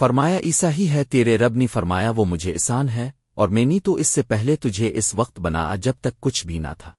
فرمایا ایسا ہی ہے، تیرے رب نے فرمایا، وہ مجھے آسان ہے، اور میں نے تو اس سے پہلے تجھے اس وقت بنا جب تک کچھ بھی نہ تھا.